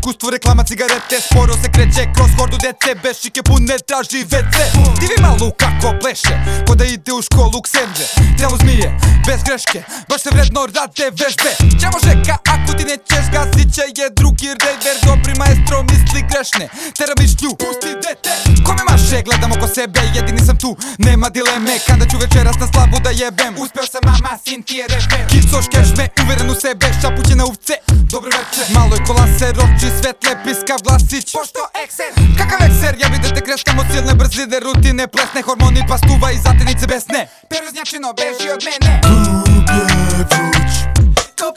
iskustvo reklama cigarete. Sporo se kreće kroz hordu dece Bez šike pune traži WC. Divi malu kako pleše Ko da ide u školu u ksenđe Telo zmije, bez greške Baš se vredno rade vežbe. Čemo žeka ako ti nećeš Gasit će je drugi rejder. Dobri maestro misli grešne Tera mišlju, pusti dete. Kome maše, gledam oko sebe Jedini sam tu, nema dileme. Kada ću večeras na slavu da jebem Uspeo sam mama, sin ti je reper Kicoš me, uveren u sebe Šapuće na uvce, dobro večer Malo je kolaser, oči svetle, piskav glasić Pošto ekser, kakav ekser Ja vidite kreskamo silne brzine Rutine, plesne, hormoni, pastuva i zatenice besne Peruznjačino, beži od mene Grubje vruć Ko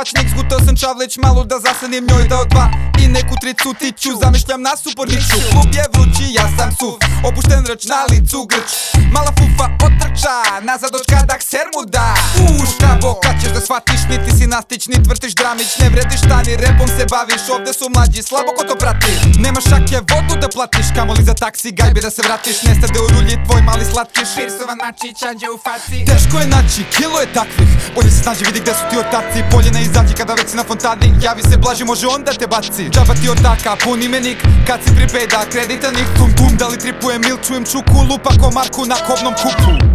pačnik Zgutao sam malo da zasanim njoj dao dva. I neku tricu tiću Zamišljam nas uporniču Klub je vrući, ja sam suv Opušten rač na licu grč. Mala fufa otrča Nazad od kada kser mu da. Ušta boka ćeš da shvatiš Niti si nastić, nit vrtiš dramić Ne vrediš tani, repom se baviš. Ovde su mlađi, slabo ko to prati Nemaš šake vodu da platiš Kamoli za taksi, gajbi da se vratiš. Nestade u rulji tvoj mali slatkiš Pirsovan mačić, anđe u faci. Teško je naći, kilo je takvih. Bolje se snađi, vidi gde su ti ortaci Bolje ne izađi kada već si na fontani. Javi se blaži, može onda te baci. Džaba ti ortaka, pun imenik Kad si pripeda, kreditanih Tum tum, da li tripujem il čujem čuku. Lupa ko Marku na kobnom kupu